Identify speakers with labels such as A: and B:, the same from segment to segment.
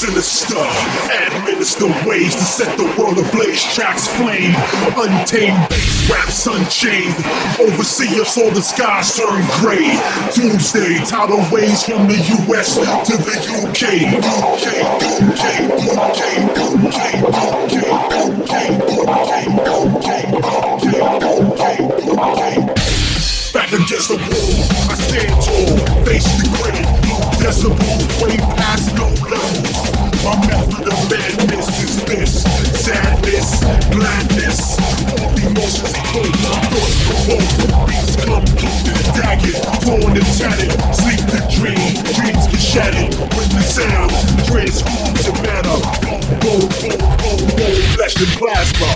A: sinister. Administer ways to set the world ablaze. Tracks flame, untamed bass raps unchained. Oversee us all the skies turn gray. Doomsday, tidal waves from the US to the UK. U.K. U.K. U.K. U.K. U.K. U.K. U.K. U.K. U.K. Back against the wall, I stand tall, face the granite, no decibel, way past no my madness is this sadness, gladness, all emotions equate. Thoughts provoke, beats come torn and. Sleep the dream, dreams get shattered. With the sound, transform to matter. Flesh and plasma.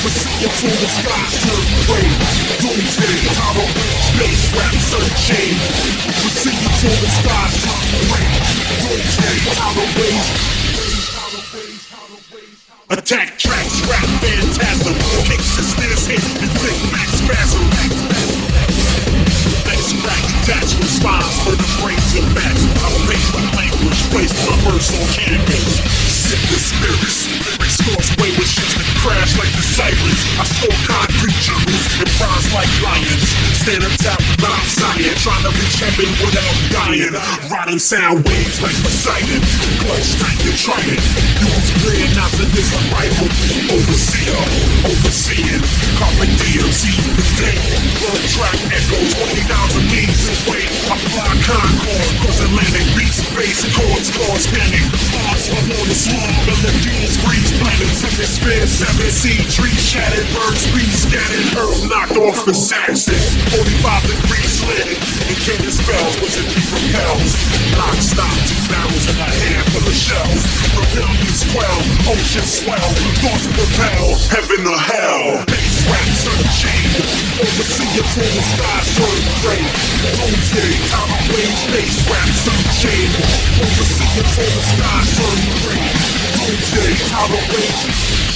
A: Overseer for the skies turn gray. Doomsday, Tower Range. Bass raps unchained. Overseer for the skies turn gray. Doomsday, Range. Attack tracks, rap phantasm. Kicks and snares hit and thick back spasm. Next crack detach response for the brains and backs. I'll face the language, place my verse on canvas. Sick the spirits, lyrics scorch wayward that crash like the sirens. I score concrete jungles and bronze like lions. Stand on top Mount Zion, trying to reach heaven without dying. Riding sound waves like Poseidon. Clutch strength and trident. Use clear not to this rifle. Overseer, overseeing. Carpe diem, seize the day. Blood track echoes 20,000 meters away. I fly Concorde, cause Atlantic beat space. Chords cause panic. Odds for more than small. Freeze planets. Hemisphere, seven sea trees shattered. Birds be scattered. Earth knocked off its axis. 45 degrees lit. And cannon spells was it be repels. Lock, stop, two barrels in a hand full of shells. Rebellions quell, ocean swell. Thoughts propel, heaven or hell. Bass raps unchained. Overseer for the skies turn gray. Doomsday, time of rage. Bass raps unchained. Overseer for the skies turn gray. Doomsday, tolerate